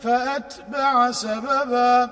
فأتبع سببا